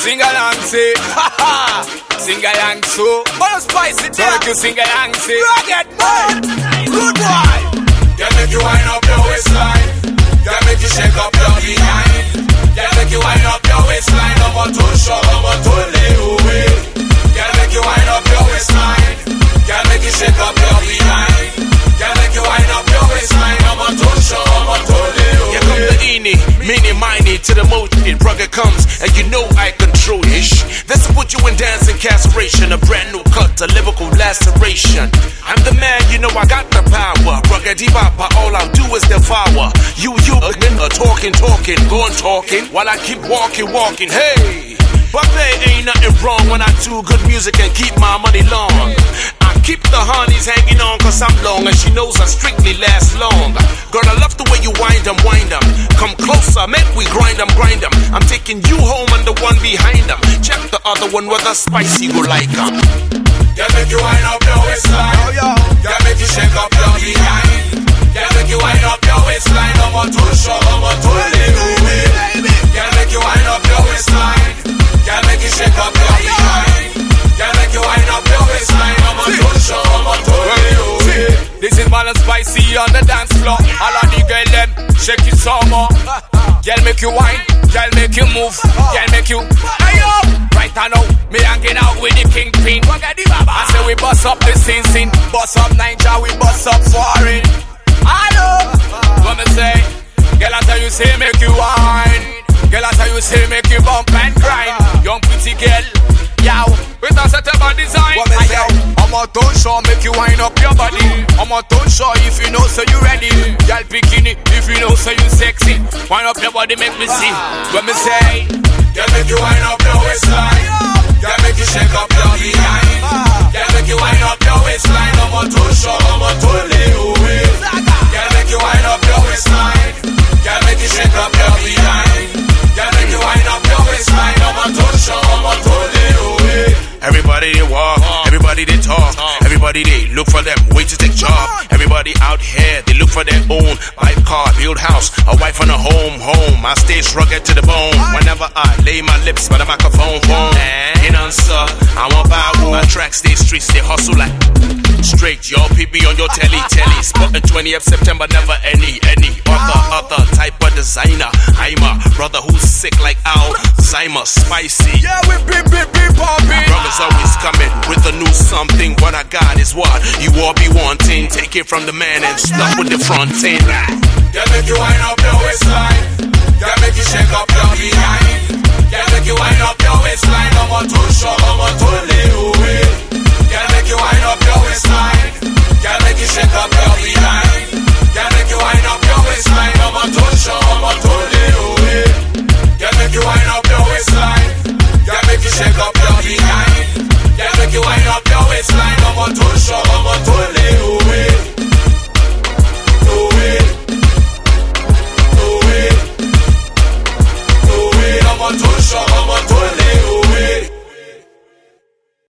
sing along, say. Ha ha. Sing along, so. Wanna spice it, yeah. Make you sing along, say. Rugged boy. Good boy. Girl, make you wind up your waistline. Girl, make you shake up your behind. Girl, make you wind up your waistline. I'm a to show, I'm a to lay away. Girl, make you wind up your waistline. Girl, make you shake up your behind. Girl, make you wind up your waistline. I'm a to show, I'm a to lay away. Here come the eeny, meeny, miny to the motion. Rugged comes, and you know I put you in dancing castration, a brand new cut, a lyrical laceration. I'm the man, you know I got the power. Rugged papa, all I'll do is devour. You, you, again, uh, talking, talking, going talking, while I keep walking, walking. Hey! But there ain't nothing wrong when I do good music and keep my money long. I keep the honeys hanging on cause I'm long and she knows I strictly last long. Girl, I love the way you wind them, wind them. Come closer, make we grind them, grind them. I'm taking you home and the one behind them. Check the other one whether spicy go like them. Girl, make you wind up your waistline. Oh, more. Girl make you wine, girl make you move, girl make you. Ayo, right now me hanging out with the kingpin. I say we bust up the scene, scene, bust up Niger, we bust up foreign. I know what me say. Girl I tell you say make you wine. Girl I tell you say make you bump and grind. Young pretty girl, yow, with a set up design. What me say? I'm a tone show, make you wind up your body. Mm. I'm a tone show if you know so you ready. Mm. Girl bikini if you know so you sexy. Wind up your body, make me see. Ah. When me say, Girl, make everybody they look for them way to take job. Everybody out here they look for their own buy car, build house, a wife and a home, home. I stay rugged to the bone. Whenever I lay my lips by the microphone, phone. In answer, I'm a bow. My tracks they streets they hustle like straight. PP on your telly, telly. Spotting 20th September, never any, any is what you all be wanting. Take it from the man and stop with the front end. Yeah, make you wind up your waistline. Yeah, make you shake up your behind. Yeah, make you wind up your waistline. No more a too short, I'm a too little way. Make you wind up your waistline. Yeah, make you shake up your behind. Yeah, make you wind up your waistline. No more a too short, I'm too little